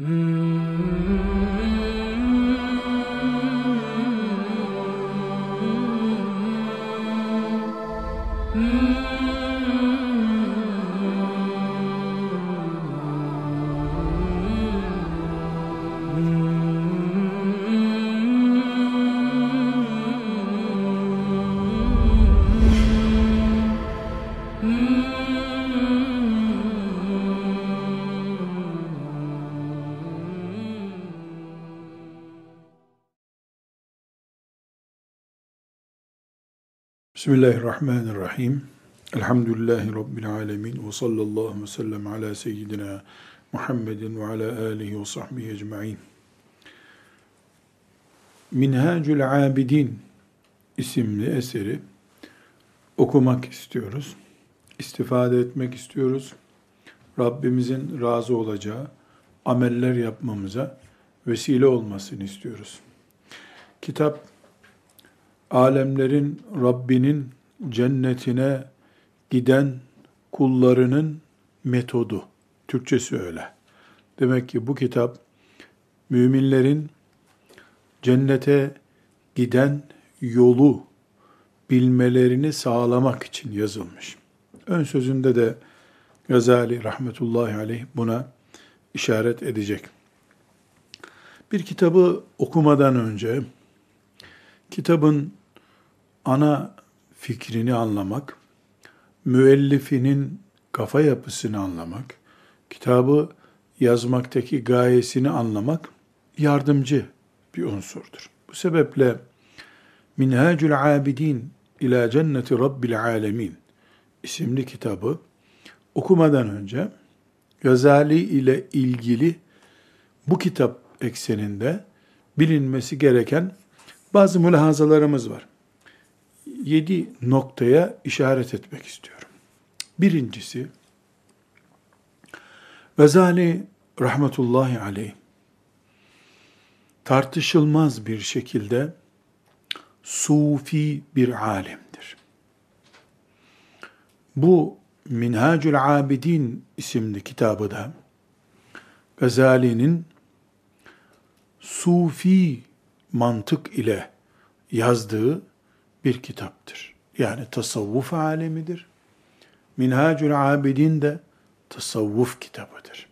Mm. Bismillahirrahmanirrahim. Elhamdülillahi Rabbil alemin. Ve sallallahu ve sellem ala seyyidina Muhammedin ve ala alihi ve sahbihi ecma'in. Minhacül Abidin isimli eseri okumak istiyoruz. İstifade etmek istiyoruz. Rabbimizin razı olacağı ameller yapmamıza vesile olmasını istiyoruz. Kitap alemlerin Rabbinin cennetine giden kullarının metodu. Türkçesi öyle. Demek ki bu kitap müminlerin cennete giden yolu bilmelerini sağlamak için yazılmış. Ön sözünde de Gazali rahmetullahi aleyh buna işaret edecek. Bir kitabı okumadan önce kitabın ana fikrini anlamak, müellifinin kafa yapısını anlamak, kitabı yazmaktaki gayesini anlamak yardımcı bir unsurdur. Bu sebeple Minhacül Abidin ila Cenneti Rabbil Alemin isimli kitabı okumadan önce Gazali ile ilgili bu kitap ekseninde bilinmesi gereken bazı mülahazalarımız var yedi noktaya işaret etmek istiyorum. Birincisi, Vezali rahmetullahi aleyh tartışılmaz bir şekilde sufi bir alimdir. Bu Minhacül Abidin isimli kitabı da Gazali'nin sufi mantık ile yazdığı bir kitaptır. Yani tasavvuf alemidir. Minhacül Abidin de tasavvuf kitabıdır.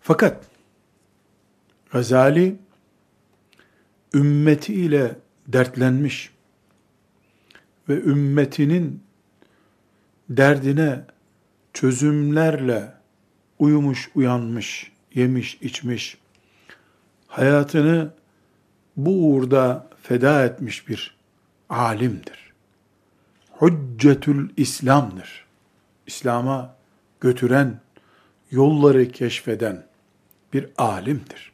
Fakat Gazali ümmeti ile dertlenmiş ve ümmetinin derdine çözümlerle uyumuş, uyanmış, yemiş, içmiş, hayatını bu uğurda feda etmiş bir alimdir. Hüccetül İslam'dır. İslam'a götüren, yolları keşfeden bir alimdir.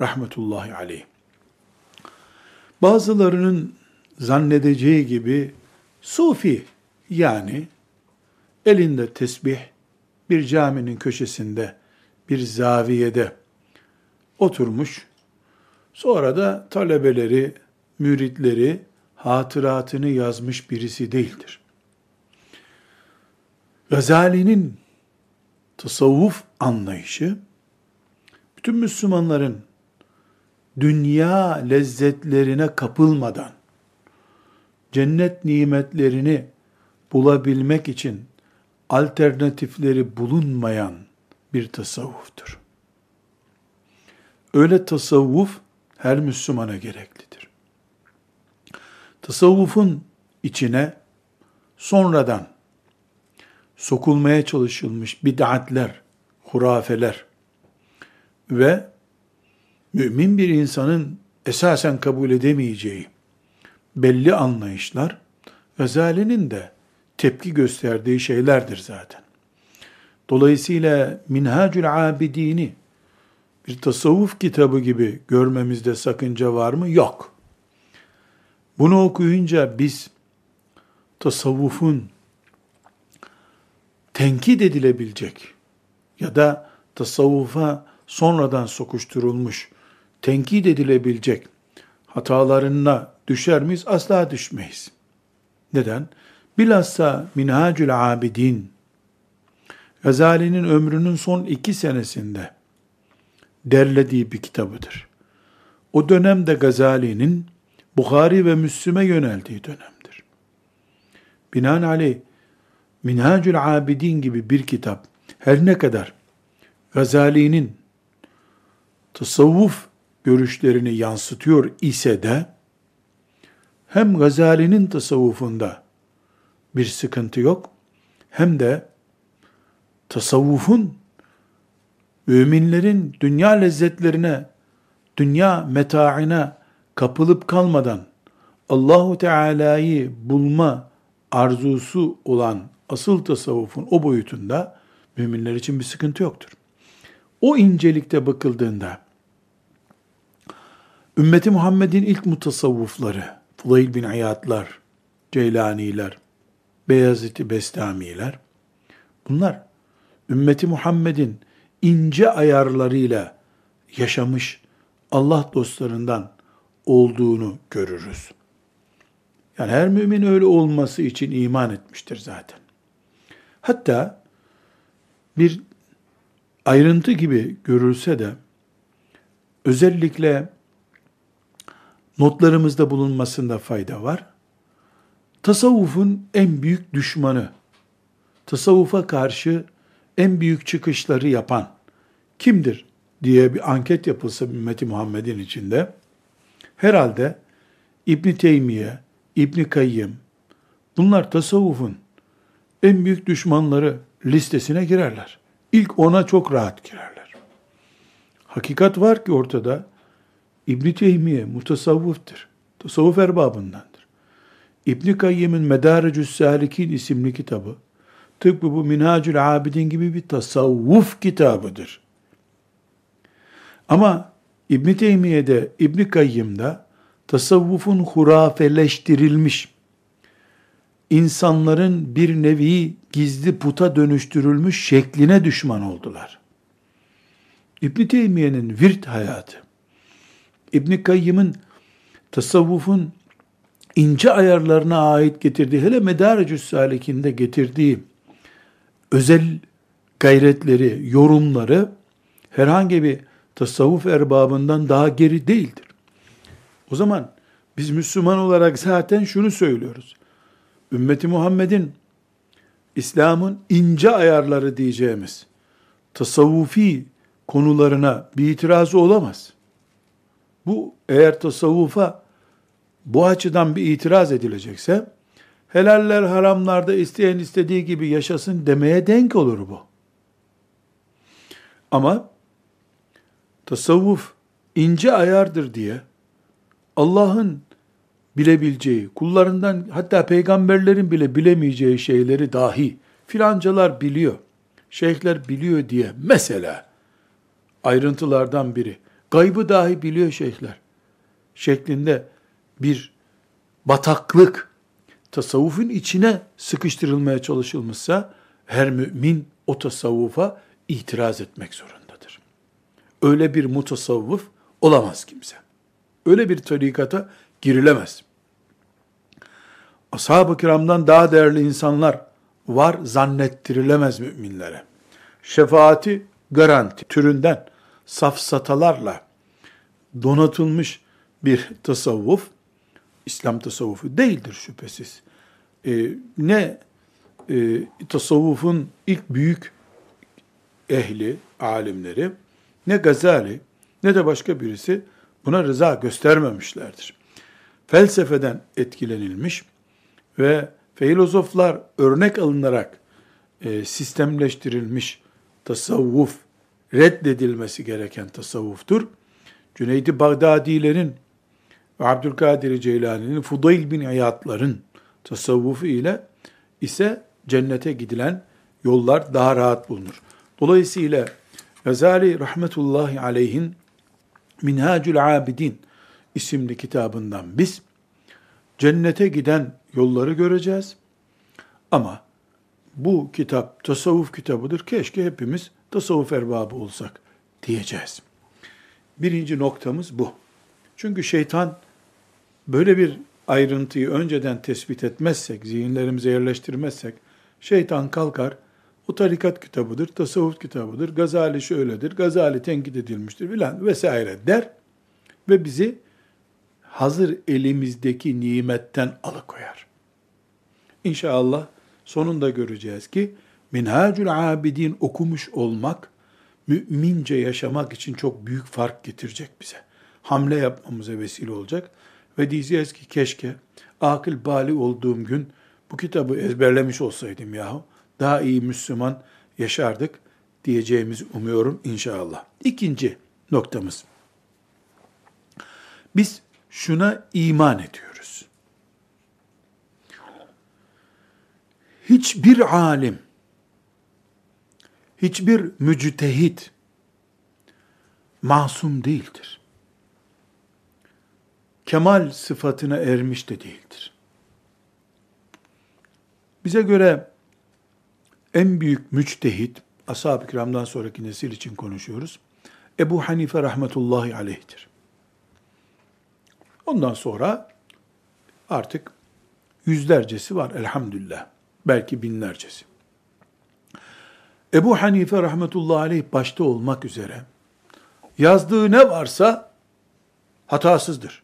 Rahmetullahi aleyh. Bazılarının zannedeceği gibi sufi yani elinde tesbih bir caminin köşesinde bir zaviyede oturmuş Sonra da talebeleri, müritleri hatıratını yazmış birisi değildir. Gazali'nin tasavvuf anlayışı, bütün Müslümanların dünya lezzetlerine kapılmadan, cennet nimetlerini bulabilmek için alternatifleri bulunmayan bir tasavvuftur. Öyle tasavvuf her Müslümana gereklidir. Tasavvufun içine sonradan sokulmaya çalışılmış bid'atler, hurafeler ve mümin bir insanın esasen kabul edemeyeceği belli anlayışlar Gazali'nin de tepki gösterdiği şeylerdir zaten. Dolayısıyla Minhacül Abidini bir tasavvuf kitabı gibi görmemizde sakınca var mı? Yok. Bunu okuyunca biz tasavvufun tenkit edilebilecek ya da tasavvufa sonradan sokuşturulmuş, tenkit edilebilecek hatalarına düşer miyiz? Asla düşmeyiz. Neden? Bilhassa Minhacül Abidin, Gazali'nin ömrünün son iki senesinde derlediği bir kitabıdır. O dönemde Gazali'nin Bukhari ve Müslüme yöneldiği dönemdir. Binaenaleyh Minhacül Abidin gibi bir kitap her ne kadar Gazali'nin tasavvuf görüşlerini yansıtıyor ise de hem Gazali'nin tasavvufunda bir sıkıntı yok hem de tasavvufun müminlerin dünya lezzetlerine, dünya metaine kapılıp kalmadan Allahu Teala'yı bulma arzusu olan asıl tasavvufun o boyutunda müminler için bir sıkıntı yoktur. O incelikte bakıldığında ümmeti Muhammed'in ilk mutasavvufları, Fudayl bin Ayatlar, Ceylaniler, Beyazıt-ı Bestamiler, bunlar ümmeti Muhammed'in ince ayarlarıyla yaşamış Allah dostlarından olduğunu görürüz. Yani her mümin öyle olması için iman etmiştir zaten. Hatta bir ayrıntı gibi görülse de özellikle notlarımızda bulunmasında fayda var. Tasavvufun en büyük düşmanı, tasavvufa karşı en büyük çıkışları yapan kimdir diye bir anket yapılsa ümmeti Muhammed'in içinde herhalde İbn Teymiye, İbn Kayyım bunlar tasavvufun en büyük düşmanları listesine girerler. İlk ona çok rahat girerler. Hakikat var ki ortada İbn Teymiye mutasavvıftır. Tasavvuf erbabındandır. İbn Kayyim'in Medarecü's Salikin isimli kitabı tıpkı bu Minhacül Abidin gibi bir tasavvuf kitabıdır. Ama İbn Teymiye'de, İbn Kayyım'da tasavvufun hurafeleştirilmiş, insanların bir nevi gizli puta dönüştürülmüş şekline düşman oldular. İbn Teymiye'nin virt hayatı, İbn Kayyım'ın tasavvufun ince ayarlarına ait getirdiği, hele Medarecü's Salik'inde getirdiği özel gayretleri, yorumları herhangi bir tasavvuf erbabından daha geri değildir. O zaman biz Müslüman olarak zaten şunu söylüyoruz. Ümmeti Muhammed'in İslam'ın ince ayarları diyeceğimiz tasavvufi konularına bir itirazı olamaz. Bu eğer tasavvufa bu açıdan bir itiraz edilecekse helaller haramlarda isteyen istediği gibi yaşasın demeye denk olur bu. Ama tasavvuf ince ayardır diye Allah'ın bilebileceği, kullarından hatta peygamberlerin bile bilemeyeceği şeyleri dahi filancalar biliyor, şeyhler biliyor diye mesela ayrıntılardan biri, gaybı dahi biliyor şeyhler şeklinde bir bataklık tasavvufun içine sıkıştırılmaya çalışılmışsa her mümin o tasavvufa itiraz etmek zorundadır. Öyle bir mutasavvuf olamaz kimse. Öyle bir tarikata girilemez. Ashab-ı kiramdan daha değerli insanlar var zannettirilemez müminlere. Şefaati garanti türünden safsatalarla donatılmış bir tasavvuf, İslam tasavvufu değildir şüphesiz. Ee, ne e, tasavvufun ilk büyük ehli, alimleri, ne Gazali, ne de başka birisi buna rıza göstermemişlerdir. Felsefeden etkilenilmiş ve filozoflar örnek alınarak e, sistemleştirilmiş tasavvuf, reddedilmesi gereken tasavvuftur. Cüneydi Bağdadilerin ve Abdülkadir Ceylani'nin, Fudayl bin Ayatların tasavvufu ile ise cennete gidilen yollar daha rahat bulunur. Dolayısıyla Gazali rahmetullahi aleyhin Minhacül Abidin isimli kitabından biz cennete giden yolları göreceğiz. Ama bu kitap tasavvuf kitabıdır. Keşke hepimiz tasavvuf erbabı olsak diyeceğiz. Birinci noktamız bu. Çünkü şeytan böyle bir ayrıntıyı önceden tespit etmezsek, zihinlerimize yerleştirmezsek, şeytan kalkar, O tarikat kitabıdır, tasavvuf kitabıdır, Gazali şöyledir, Gazali tenkit edilmiştir filan vesaire der ve bizi hazır elimizdeki nimetten alıkoyar. İnşallah sonunda göreceğiz ki Minhacül Abidin okumuş olmak mümince yaşamak için çok büyük fark getirecek bize. Hamle yapmamıza vesile olacak ve diyeceğiz ki keşke akıl bali olduğum gün bu kitabı ezberlemiş olsaydım yahu daha iyi Müslüman yaşardık diyeceğimizi umuyorum inşallah. İkinci noktamız. Biz şuna iman ediyoruz. Hiçbir alim, hiçbir müctehit masum değildir. Kemal sıfatına ermiş de değildir. Bize göre en büyük müçtehit, ashab-ı kiramdan sonraki nesil için konuşuyoruz. Ebu Hanife rahmetullahi aleyhtir. Ondan sonra artık yüzlercesi var elhamdülillah. Belki binlercesi. Ebu Hanife rahmetullahi aleyh başta olmak üzere yazdığı ne varsa hatasızdır.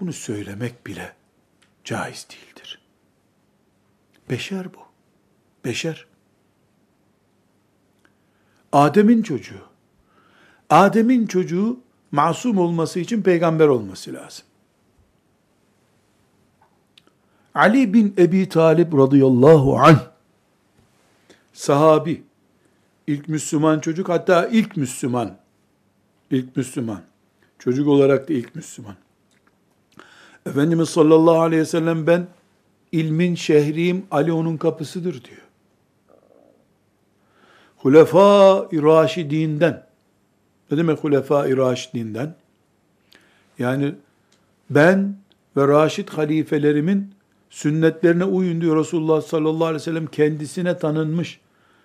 Bunu söylemek bile caiz değildir. Beşer bu. Beşer. Adem'in çocuğu. Adem'in çocuğu masum olması için peygamber olması lazım. Ali bin Ebi Talib radıyallahu anh sahabi, ilk Müslüman çocuk hatta ilk Müslüman, ilk Müslüman, çocuk olarak da ilk Müslüman. Efendimiz sallallahu aleyhi ve sellem ben ilmin şehriyim, Ali onun kapısıdır diyor. Hulefâ-i Raşidinden, ne demek Hulefâ-i Raşidinden? Yani ben ve Raşid halifelerimin sünnetlerine uyun diyor Resulullah sallallahu aleyhi ve sellem kendisine tanınmış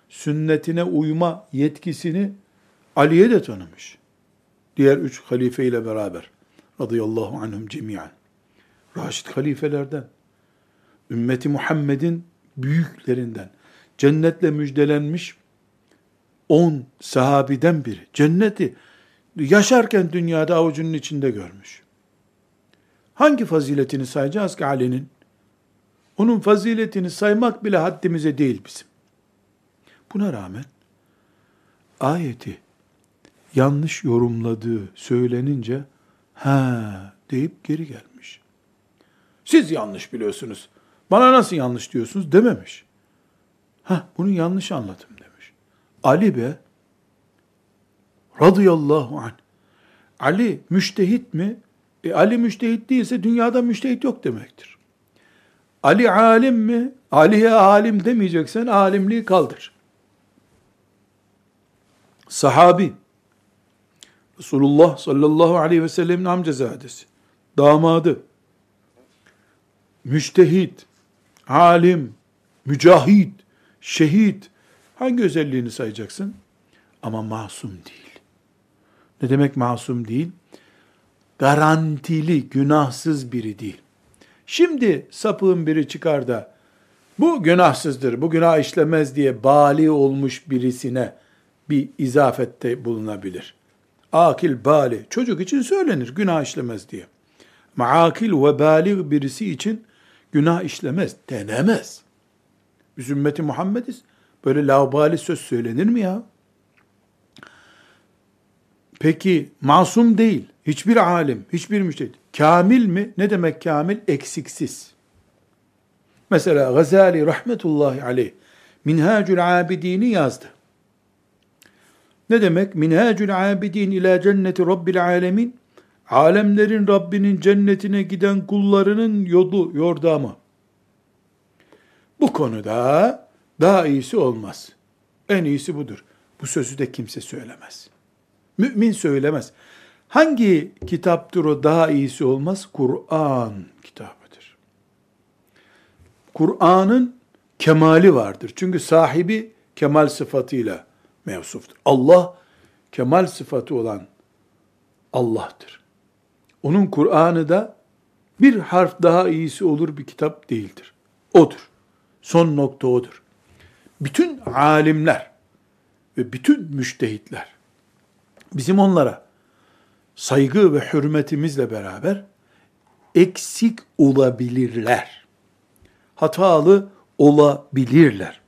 sünnetine uyma yetkisini Ali'ye de tanımış. Diğer üç halife ile beraber. Radıyallahu anhum cemiyen. Raşid halifelerden. Ümmeti Muhammed'in büyüklerinden. Cennetle müjdelenmiş on sahabiden biri. Cenneti yaşarken dünyada avucunun içinde görmüş. Hangi faziletini sayacağız ki Ali'nin? Onun faziletini saymak bile haddimize değil bizim. Buna rağmen ayeti yanlış yorumladığı söylenince ha deyip geri gelmiş. Siz yanlış biliyorsunuz. Bana nasıl yanlış diyorsunuz dememiş. Ha bunu yanlış anladım. Ali be radıyallahu anh. Ali müştehit mi? E, Ali müştehit değilse dünyada müştehit yok demektir. Ali alim mi? Ali'ye alim demeyeceksen alimliği kaldır sahabi, Resulullah sallallahu aleyhi ve sellemin amcazadesi, damadı, müştehit, alim, mücahit, şehit, hangi özelliğini sayacaksın? Ama masum değil. Ne demek masum değil? Garantili, günahsız biri değil. Şimdi sapığın biri çıkar da, bu günahsızdır, bu günah işlemez diye bali olmuş birisine, bir izafette bulunabilir. Akil, bali, çocuk için söylenir günah işlemez diye. Maakil ve bali birisi için günah işlemez, denemez. Biz ümmeti Muhammediz. Böyle laubali söz söylenir mi ya? Peki masum değil, hiçbir alim, hiçbir müştehid. Kamil mi? Ne demek kamil? Eksiksiz. Mesela Gazali rahmetullahi aleyh Minhacül Abidini yazdı. Ne demek? Minhacül abidin ila cenneti rabbil alemin. Alemlerin Rabbinin cennetine giden kullarının yolu, yordamı. Bu konuda daha iyisi olmaz. En iyisi budur. Bu sözü de kimse söylemez. Mümin söylemez. Hangi kitaptır o daha iyisi olmaz? Kur'an kitabıdır. Kur'an'ın kemali vardır. Çünkü sahibi kemal sıfatıyla mevsuftur. Allah kemal sıfatı olan Allah'tır. Onun Kur'an'ı da bir harf daha iyisi olur bir kitap değildir. Odur. Son nokta odur. Bütün alimler ve bütün müştehitler bizim onlara saygı ve hürmetimizle beraber eksik olabilirler. Hatalı olabilirler.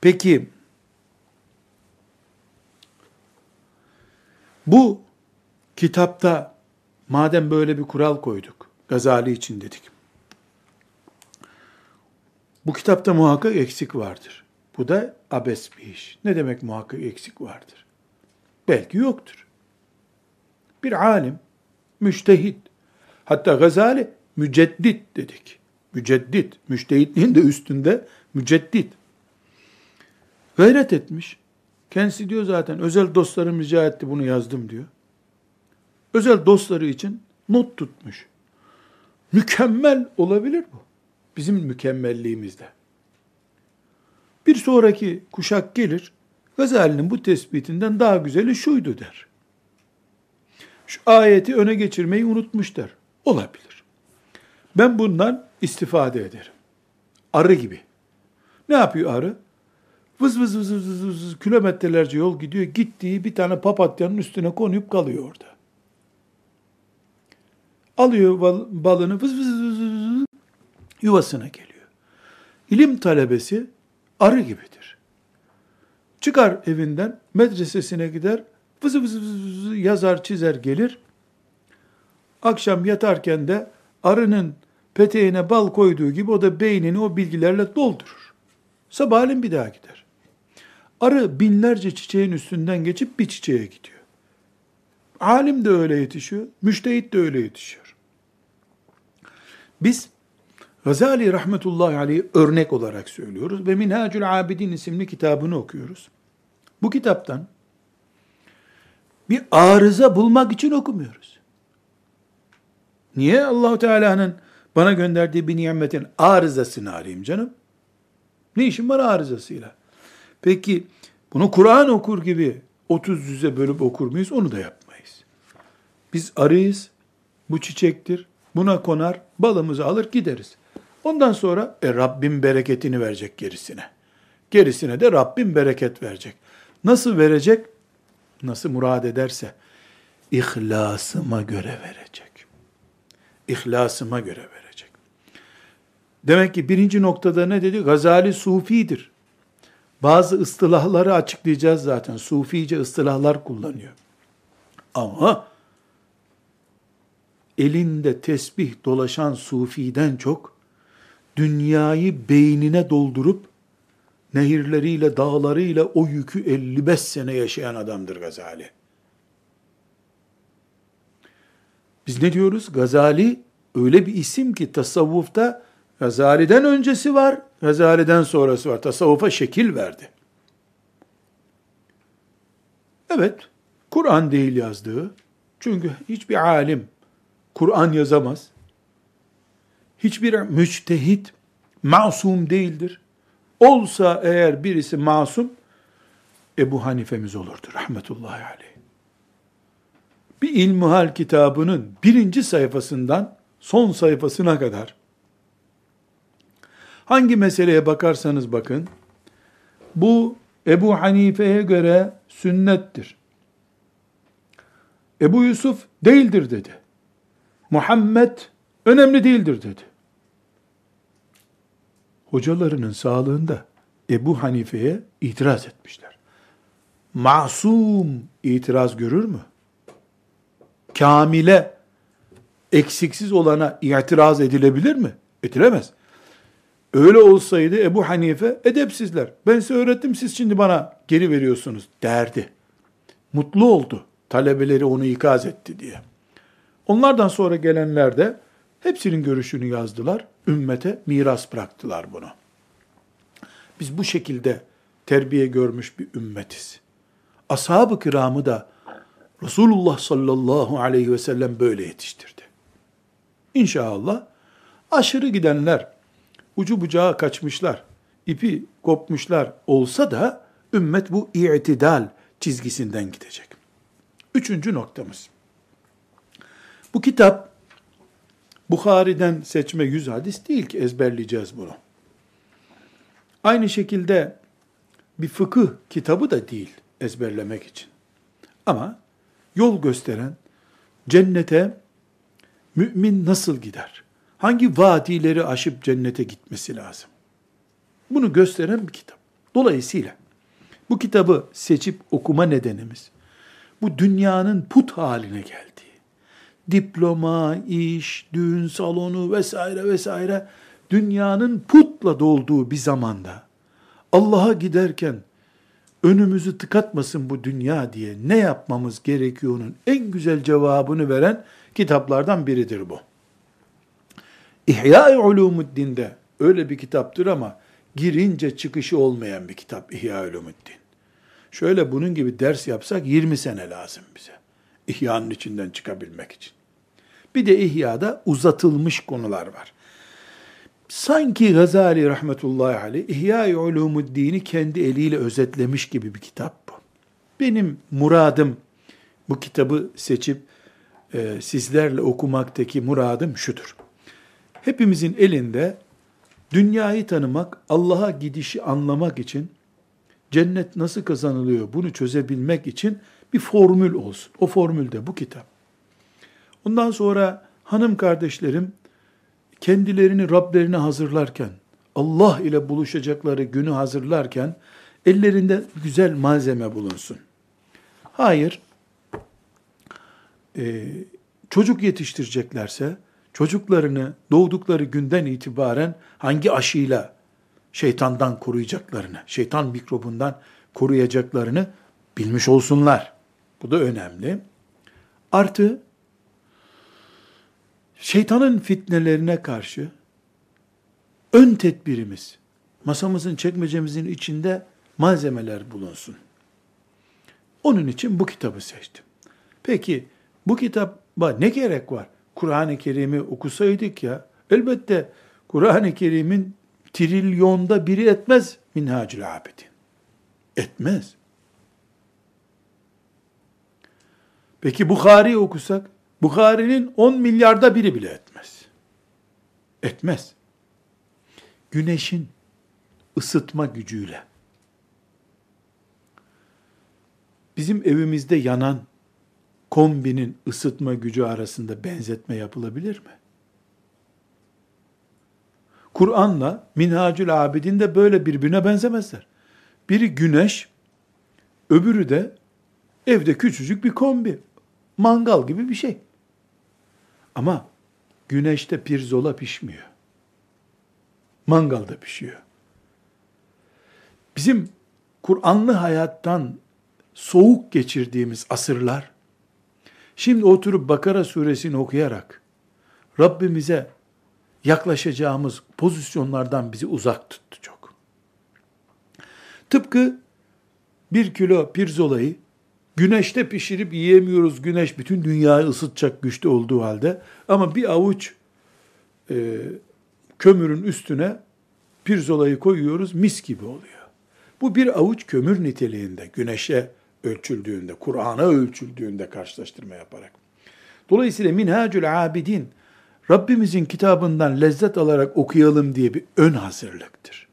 Peki bu kitapta madem böyle bir kural koyduk, Gazali için dedik. Bu kitapta muhakkak eksik vardır. Bu da abes bir iş. Ne demek muhakkak eksik vardır? Belki yoktur. Bir alim, müştehit, hatta Gazali müceddit dedik. Müceddit, müştehitliğin de üstünde müceddit. Gayret etmiş. Kendisi diyor zaten özel dostlarım rica etti bunu yazdım diyor. Özel dostları için not tutmuş. Mükemmel olabilir bu. Bizim mükemmelliğimizde. Bir sonraki kuşak gelir, Gazali'nin bu tespitinden daha güzeli şuydu der. Şu ayeti öne geçirmeyi unutmuş der. Olabilir. Ben bundan istifade ederim. Arı gibi. Ne yapıyor arı? Vız vız vız vız vız, vız kilometrelerce yol gidiyor. Gittiği bir tane papatyanın üstüne konuyup kalıyor orada. Alıyor bal, balını vız vız vız yuvasına geliyor. İlim talebesi arı gibidir. Çıkar evinden, medresesine gider, vızı vızı vızı yazar çizer gelir. Akşam yatarken de arının peteğine bal koyduğu gibi o da beynini o bilgilerle doldurur. Sabahleyin bir daha gider. Arı binlerce çiçeğin üstünden geçip bir çiçeğe gidiyor. Alim de öyle yetişiyor, müştehit de öyle yetişiyor. Biz Gazali rahmetullahi aleyh örnek olarak söylüyoruz ve Minhacül Abidin isimli kitabını okuyoruz. Bu kitaptan bir arıza bulmak için okumuyoruz. Niye Allahu Teala'nın bana gönderdiği bir nimetin arızasını arayayım canım? Ne işim var arızasıyla? Peki bunu Kur'an okur gibi 30 yüze bölüp okur muyuz? Onu da yapmayız. Biz arıyız, bu çiçektir, buna konar, balımızı alır gideriz. Ondan sonra e, Rabbim bereketini verecek gerisine. Gerisine de Rabbim bereket verecek. Nasıl verecek? Nasıl murad ederse ihlasıma göre verecek. İhlasıma göre verecek. Demek ki birinci noktada ne dedi? Gazali sufidir. Bazı ıstılahları açıklayacağız zaten. Sufice ıstılahlar kullanıyor. Ama elinde tesbih dolaşan sufiden çok dünyayı beynine doldurup nehirleriyle, dağlarıyla o yükü 55 sene yaşayan adamdır Gazali. Biz ne diyoruz? Gazali öyle bir isim ki tasavvufta Gazali'den öncesi var, Gazali'den sonrası var. Tasavvufa şekil verdi. Evet, Kur'an değil yazdığı. Çünkü hiçbir alim Kur'an yazamaz. Hiçbir müçtehit masum değildir. Olsa eğer birisi masum, Ebu Hanifemiz olurdu rahmetullahi aleyh. Bir ilmuhal kitabının birinci sayfasından son sayfasına kadar hangi meseleye bakarsanız bakın, bu Ebu Hanife'ye göre sünnettir. Ebu Yusuf değildir dedi. Muhammed önemli değildir dedi hocalarının sağlığında Ebu Hanife'ye itiraz etmişler. Masum itiraz görür mü? Kamile, eksiksiz olana itiraz edilebilir mi? Edilemez. Öyle olsaydı Ebu Hanife edepsizler. Ben size öğrettim siz şimdi bana geri veriyorsunuz derdi. Mutlu oldu. Talebeleri onu ikaz etti diye. Onlardan sonra gelenler de hepsinin görüşünü yazdılar ümmete miras bıraktılar bunu. Biz bu şekilde terbiye görmüş bir ümmetiz. Ashab-ı kiramı da Resulullah sallallahu aleyhi ve sellem böyle yetiştirdi. İnşallah aşırı gidenler, ucu bucağı kaçmışlar, ipi kopmuşlar olsa da ümmet bu i'tidal çizgisinden gidecek. Üçüncü noktamız. Bu kitap Bukhari'den seçme yüz hadis değil ki ezberleyeceğiz bunu. Aynı şekilde bir fıkıh kitabı da değil ezberlemek için. Ama yol gösteren cennete mümin nasıl gider? Hangi vadileri aşıp cennete gitmesi lazım? Bunu gösteren bir kitap. Dolayısıyla bu kitabı seçip okuma nedenimiz bu dünyanın put haline geldiği, diploma, iş, düğün salonu vesaire vesaire dünyanın putla dolduğu bir zamanda Allah'a giderken önümüzü tıkatmasın bu dünya diye ne yapmamız gerekiyor'nun en güzel cevabını veren kitaplardan biridir bu. İhya-i Ulumuddin'de öyle bir kitaptır ama girince çıkışı olmayan bir kitap İhya-i Ulumuddin. Şöyle bunun gibi ders yapsak 20 sene lazım bize. İhya'nın içinden çıkabilmek için. Bir de İhya'da uzatılmış konular var. Sanki Gazali rahmetullahi aleyh İhya-i Ulumuddin'i kendi eliyle özetlemiş gibi bir kitap bu. Benim muradım bu kitabı seçip e, sizlerle okumaktaki muradım şudur. Hepimizin elinde dünyayı tanımak, Allah'a gidişi anlamak için cennet nasıl kazanılıyor bunu çözebilmek için bir formül olsun. O formül de bu kitap. Ondan sonra hanım kardeşlerim kendilerini Rablerine hazırlarken, Allah ile buluşacakları günü hazırlarken ellerinde güzel malzeme bulunsun. Hayır, e, çocuk yetiştireceklerse çocuklarını doğdukları günden itibaren hangi aşıyla şeytandan koruyacaklarını, şeytan mikrobundan koruyacaklarını bilmiş olsunlar. Bu da önemli. Artı şeytanın fitnelerine karşı ön tedbirimiz, masamızın çekmecemizin içinde malzemeler bulunsun. Onun için bu kitabı seçtim. Peki bu kitaba ne gerek var? Kur'an-ı Kerim'i okusaydık ya, elbette Kur'an-ı Kerim'in trilyonda biri etmez minhacül abidin. Etmez. Peki Bukhari okusak, Bukhari'nin 10 milyarda biri bile etmez. Etmez. Güneşin ısıtma gücüyle bizim evimizde yanan kombinin ısıtma gücü arasında benzetme yapılabilir mi? Kur'an'la Minhacül Abidin de böyle birbirine benzemezler. Biri güneş, öbürü de evde küçücük bir kombi. Mangal gibi bir şey. Ama güneşte pirzola pişmiyor. Mangalda pişiyor. Bizim Kur'anlı hayattan soğuk geçirdiğimiz asırlar, şimdi oturup Bakara suresini okuyarak Rabbimize yaklaşacağımız pozisyonlardan bizi uzak tuttu çok. Tıpkı bir kilo pirzolayı güneşte pişirip yiyemiyoruz. Güneş bütün dünyayı ısıtacak güçte olduğu halde. Ama bir avuç e, kömürün üstüne pirzolayı koyuyoruz mis gibi oluyor. Bu bir avuç kömür niteliğinde güneşe ölçüldüğünde, Kur'an'a ölçüldüğünde karşılaştırma yaparak. Dolayısıyla Minhacül Abidin Rabbimizin kitabından lezzet alarak okuyalım diye bir ön hazırlıktır.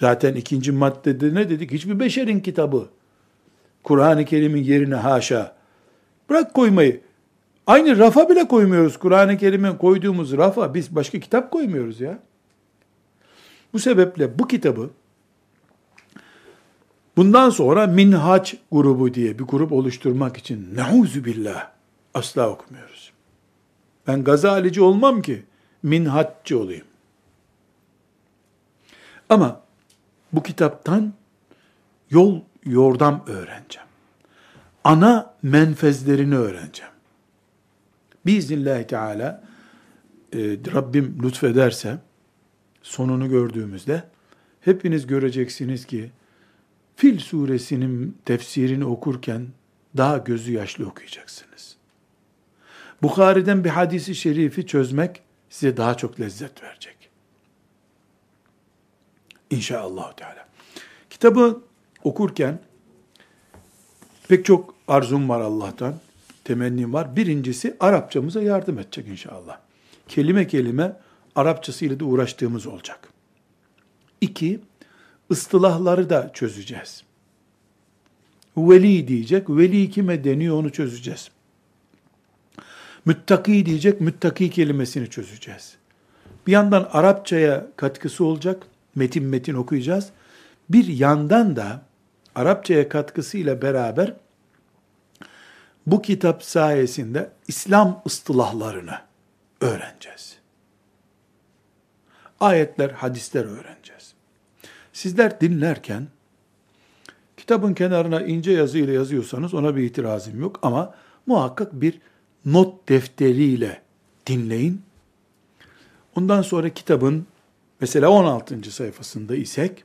Zaten ikinci maddede ne dedik? Hiçbir beşerin kitabı. Kur'an-ı Kerim'in yerine haşa. Bırak koymayı. Aynı rafa bile koymuyoruz. Kur'an-ı Kerim'e koyduğumuz rafa biz başka kitap koymuyoruz ya. Bu sebeple bu kitabı bundan sonra Minhaç grubu diye bir grup oluşturmak için neuzu billah asla okumuyoruz. Ben Gazalici olmam ki minhatçı olayım. Ama bu kitaptan yol yordam öğreneceğim. Ana menfezlerini öğreneceğim. Biiznillahü Teala e, Rabbim lütfederse sonunu gördüğümüzde hepiniz göreceksiniz ki Fil suresinin tefsirini okurken daha gözü yaşlı okuyacaksınız. Bukhari'den bir hadisi şerifi çözmek size daha çok lezzet verecek. İnşallah Teala. Kitabı okurken pek çok arzum var Allah'tan, temennim var. Birincisi Arapçamıza yardım edecek inşallah. Kelime kelime Arapçasıyla da uğraştığımız olacak. İki, ıstılahları da çözeceğiz. Veli diyecek, veli kime deniyor onu çözeceğiz. Müttaki diyecek, müttaki kelimesini çözeceğiz. Bir yandan Arapçaya katkısı olacak, metin metin okuyacağız. Bir yandan da Arapçaya katkısıyla beraber bu kitap sayesinde İslam ıstılahlarını öğreneceğiz. Ayetler, hadisler öğreneceğiz. Sizler dinlerken kitabın kenarına ince yazıyla yazıyorsanız ona bir itirazım yok ama muhakkak bir not defteriyle dinleyin. Ondan sonra kitabın mesela 16. sayfasında isek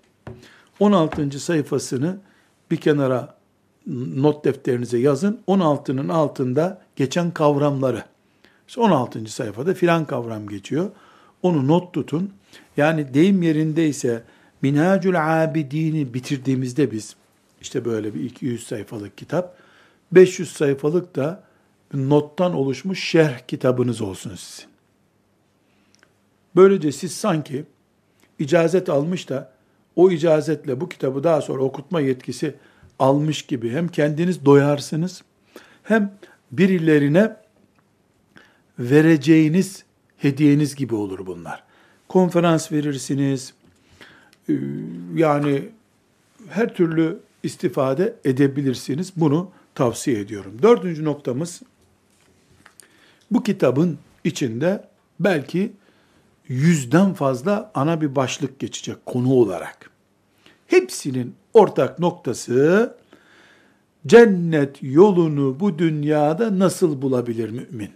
16. sayfasını bir kenara not defterinize yazın. 16'nın altında geçen kavramları. 16. sayfada filan kavram geçiyor. Onu not tutun. Yani deyim yerindeyse Minhacül Abidin'i bitirdiğimizde biz işte böyle bir 200 sayfalık kitap 500 sayfalık da nottan oluşmuş şerh kitabınız olsun sizin. Böylece siz sanki icazet almış da o icazetle bu kitabı daha sonra okutma yetkisi almış gibi hem kendiniz doyarsınız hem birilerine vereceğiniz hediyeniz gibi olur bunlar. Konferans verirsiniz. Ee, yani her türlü istifade edebilirsiniz. Bunu tavsiye ediyorum. Dördüncü noktamız bu kitabın içinde belki yüzden fazla ana bir başlık geçecek konu olarak. Hepsinin ortak noktası cennet yolunu bu dünyada nasıl bulabilir mümin?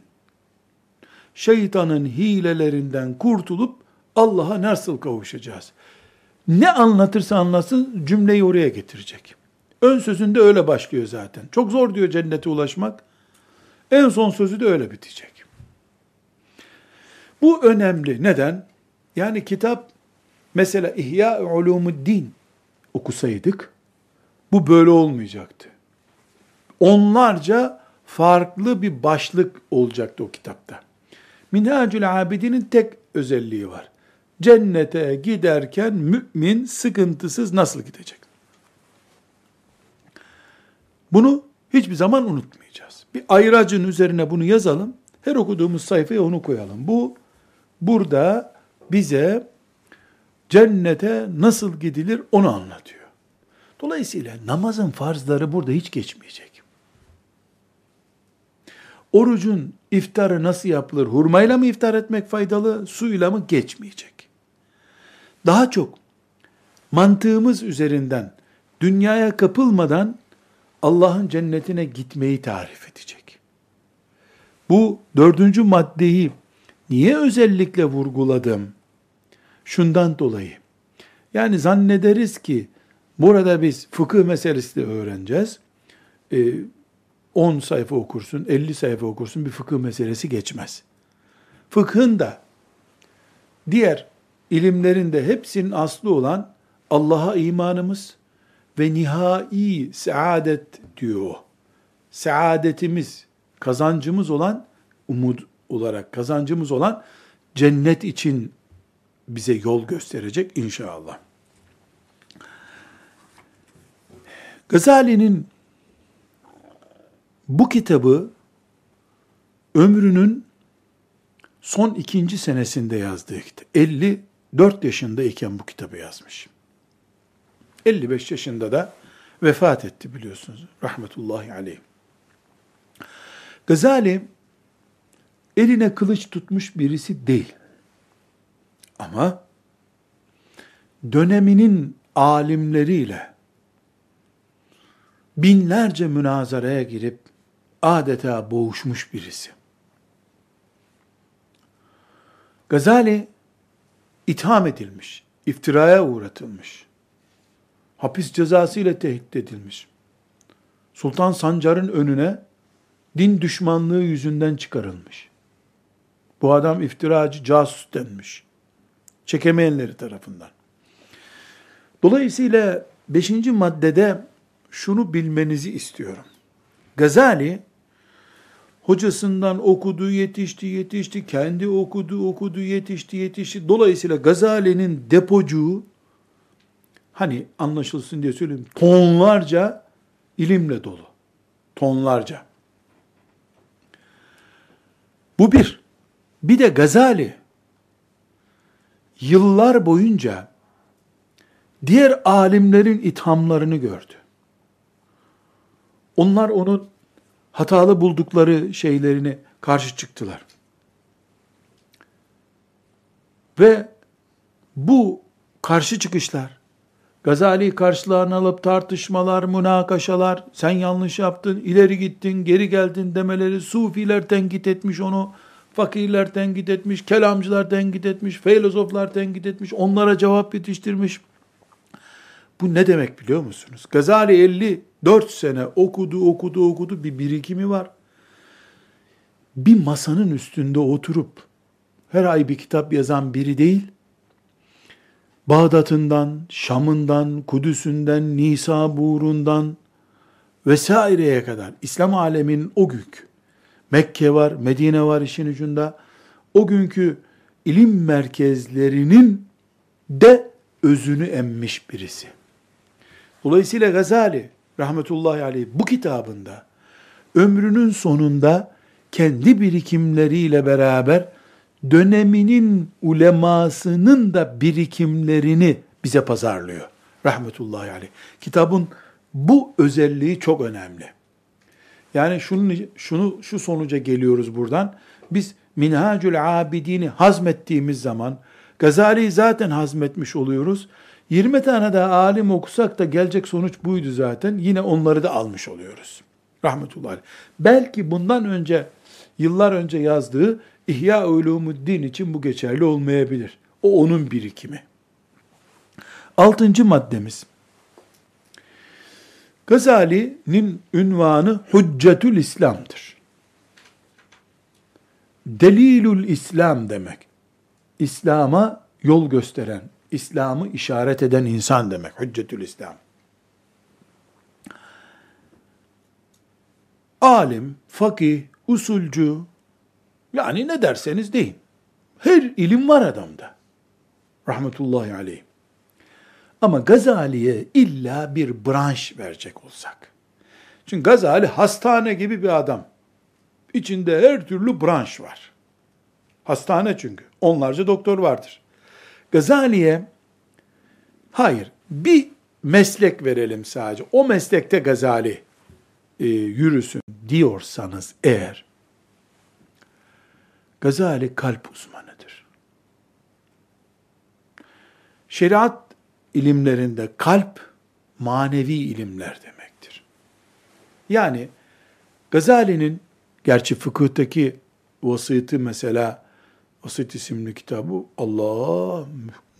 Şeytanın hilelerinden kurtulup Allah'a nasıl kavuşacağız? Ne anlatırsa anlatsın cümleyi oraya getirecek. Ön sözünde öyle başlıyor zaten. Çok zor diyor cennete ulaşmak. En son sözü de öyle bitecek. Bu önemli. Neden? Yani kitap mesela İhya Ulumuddin okusaydık bu böyle olmayacaktı. Onlarca farklı bir başlık olacaktı o kitapta. Minhacül Abidin'in tek özelliği var. Cennete giderken mümin sıkıntısız nasıl gidecek? Bunu hiçbir zaman unutmayacağız. Bir ayracın üzerine bunu yazalım. Her okuduğumuz sayfaya onu koyalım. Bu burada bize cennete nasıl gidilir onu anlatıyor. Dolayısıyla namazın farzları burada hiç geçmeyecek. Orucun iftarı nasıl yapılır? Hurmayla mı iftar etmek faydalı, suyla mı geçmeyecek? Daha çok mantığımız üzerinden dünyaya kapılmadan Allah'ın cennetine gitmeyi tarif edecek. Bu dördüncü maddeyi niye özellikle vurguladım? Şundan dolayı. Yani zannederiz ki burada biz fıkıh meselesi de öğreneceğiz. 10 ee, sayfa okursun, 50 sayfa okursun bir fıkıh meselesi geçmez. Fıkhın da diğer ilimlerin de hepsinin aslı olan Allah'a imanımız ve nihai saadet diyor. Saadetimiz, kazancımız olan umut olarak kazancımız olan cennet için bize yol gösterecek inşallah. Gazali'nin bu kitabı ömrünün son ikinci senesinde yazdığı kitap. 54 yaşındayken bu kitabı yazmış. 55 yaşında da vefat etti biliyorsunuz. Rahmetullahi aleyh. Gazali eline kılıç tutmuş birisi değil. Ama döneminin alimleriyle binlerce münazaraya girip adeta boğuşmuş birisi. Gazali itham edilmiş, iftiraya uğratılmış, hapis cezası ile tehdit edilmiş. Sultan Sancar'ın önüne din düşmanlığı yüzünden çıkarılmış. Bu adam iftiracı, casus denmiş. Çekemeyenleri tarafından. Dolayısıyla beşinci maddede şunu bilmenizi istiyorum. Gazali, hocasından okudu, yetişti, yetişti, kendi okudu, okudu, yetişti, yetişti. Dolayısıyla Gazali'nin depocuğu hani anlaşılsın diye söyleyeyim, tonlarca ilimle dolu. Tonlarca. Bu bir. Bir de Gazali yıllar boyunca diğer alimlerin ithamlarını gördü. Onlar onun hatalı buldukları şeylerini karşı çıktılar. Ve bu karşı çıkışlar, Gazali karşılarına alıp tartışmalar, münakaşalar, sen yanlış yaptın, ileri gittin, geri geldin demeleri, sufiler tenkit etmiş onu, fakirler tenkit etmiş, kelamcılar tenkit etmiş, filozoflar tenkit etmiş, onlara cevap yetiştirmiş. Bu ne demek biliyor musunuz? Gazali 54 sene okudu, okudu, okudu bir birikimi var. Bir masanın üstünde oturup her ay bir kitap yazan biri değil, Bağdat'ından, Şam'ından, Kudüs'ünden, Nisabur'undan vesaireye kadar İslam alemin o günkü Mekke var, Medine var işin ucunda. O günkü ilim merkezlerinin de özünü emmiş birisi. Dolayısıyla Gazali rahmetullahi aleyh bu kitabında ömrünün sonunda kendi birikimleriyle beraber döneminin ulemasının da birikimlerini bize pazarlıyor. Rahmetullahi aleyh. Kitabın bu özelliği çok önemli. Yani şunu, şunu şu sonuca geliyoruz buradan. Biz Minhacül Abidin'i hazmettiğimiz zaman Gazali'yi zaten hazmetmiş oluyoruz. 20 tane daha alim okusak da gelecek sonuç buydu zaten. Yine onları da almış oluyoruz. Rahmetullahi. Belki bundan önce, yıllar önce yazdığı İhya Ulumuddin için bu geçerli olmayabilir. O onun birikimi. Altıncı maddemiz. Gazali'nin ünvanı Hüccetül İslam'dır. Delilül İslam demek. İslam'a yol gösteren, İslam'ı işaret eden insan demek. Hüccetül İslam. Alim, fakih, usulcu, yani ne derseniz deyin. Her ilim var adamda. Rahmetullahi aleyh. Ama Gazali'ye illa bir branş verecek olsak. Çünkü Gazali hastane gibi bir adam. İçinde her türlü branş var. Hastane çünkü. Onlarca doktor vardır. Gazali'ye hayır bir meslek verelim sadece. O meslekte Gazali e, yürüsün diyorsanız eğer Gazali kalp uzmanıdır. Şeriat ilimlerinde kalp manevi ilimler demektir. Yani Gazali'nin gerçi fıkıhtaki vasiyeti mesela Vasit isimli kitabı Allah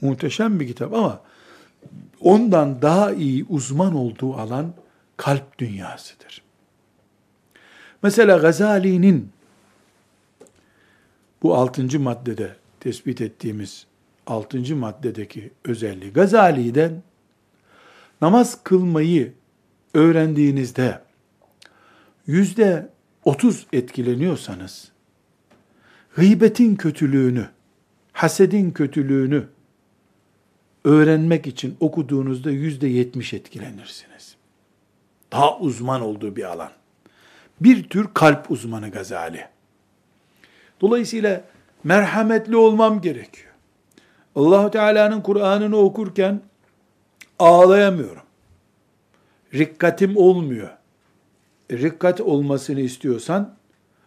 muhteşem bir kitap ama ondan daha iyi uzman olduğu alan kalp dünyasıdır. Mesela Gazali'nin bu altıncı maddede tespit ettiğimiz altıncı maddedeki özelliği Gazali'den namaz kılmayı öğrendiğinizde yüzde otuz etkileniyorsanız gıybetin kötülüğünü, hasedin kötülüğünü öğrenmek için okuduğunuzda yüzde yetmiş etkilenirsiniz. Daha uzman olduğu bir alan. Bir tür kalp uzmanı Gazali. Dolayısıyla merhametli olmam gerekiyor. Allah Teala'nın Kur'an'ını okurken ağlayamıyorum. Rikkatim olmuyor. Rikkat olmasını istiyorsan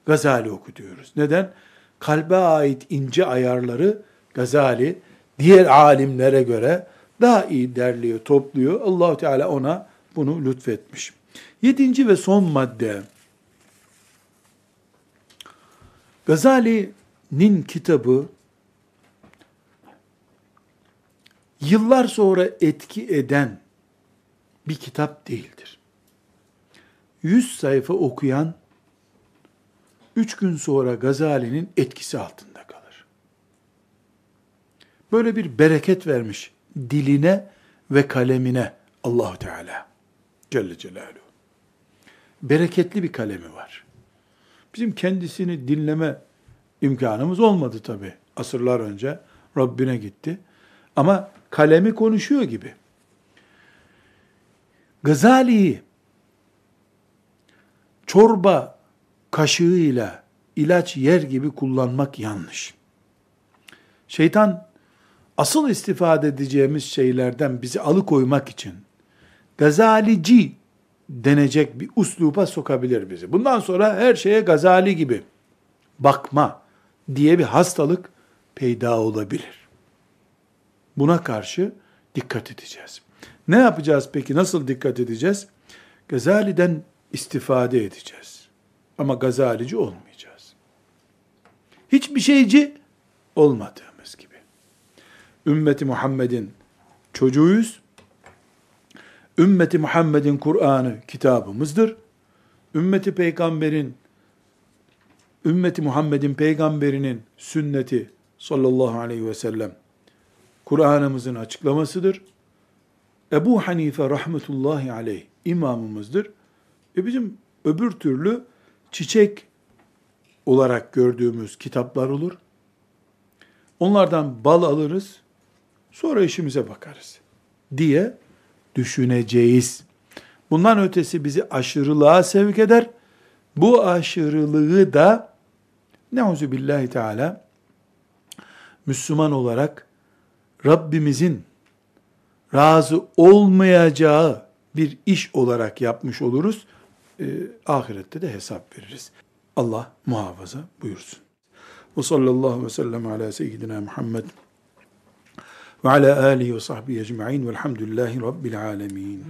Gazali oku diyoruz. Neden? Kalbe ait ince ayarları Gazali diğer alimlere göre daha iyi derliyor, topluyor. allah Teala ona bunu lütfetmiş. Yedinci ve son madde Gazali'nin kitabı yıllar sonra etki eden bir kitap değildir. 100 sayfa okuyan 3 gün sonra Gazali'nin etkisi altında kalır. Böyle bir bereket vermiş diline ve kalemine Allahu Teala Celle Celaluhu. Bereketli bir kalemi var. Bizim kendisini dinleme imkanımız olmadı tabi. Asırlar önce Rabbine gitti. Ama kalemi konuşuyor gibi. Gazali'yi çorba kaşığıyla ilaç yer gibi kullanmak yanlış. Şeytan asıl istifade edeceğimiz şeylerden bizi alıkoymak için gazalici denecek bir usluba sokabilir bizi. Bundan sonra her şeye gazali gibi bakma diye bir hastalık peyda olabilir. Buna karşı dikkat edeceğiz. Ne yapacağız peki? Nasıl dikkat edeceğiz? Gazali'den istifade edeceğiz. Ama gazalici olmayacağız. Hiçbir şeyci olmadığımız gibi. Ümmeti Muhammed'in çocuğuyuz. Ümmeti Muhammed'in Kur'an'ı kitabımızdır. Ümmeti Peygamber'in Ümmeti Muhammed'in peygamberinin sünneti sallallahu aleyhi ve sellem Kur'an'ımızın açıklamasıdır. Ebu Hanife rahmetullahi aleyh imamımızdır. E bizim öbür türlü çiçek olarak gördüğümüz kitaplar olur. Onlardan bal alırız, sonra işimize bakarız diye düşüneceğiz. Bundan ötesi bizi aşırılığa sevk eder. Bu aşırılığı da neuzu billahi teala Müslüman olarak Rabbimizin razı olmayacağı bir iş olarak yapmış oluruz. E, ahirette de hesap veririz. Allah muhafaza buyursun. Ve sallallahu ve sellem ala seyyidina Muhammed ve ala alihi ve sahbihi ecma'in velhamdülillahi rabbil alemin.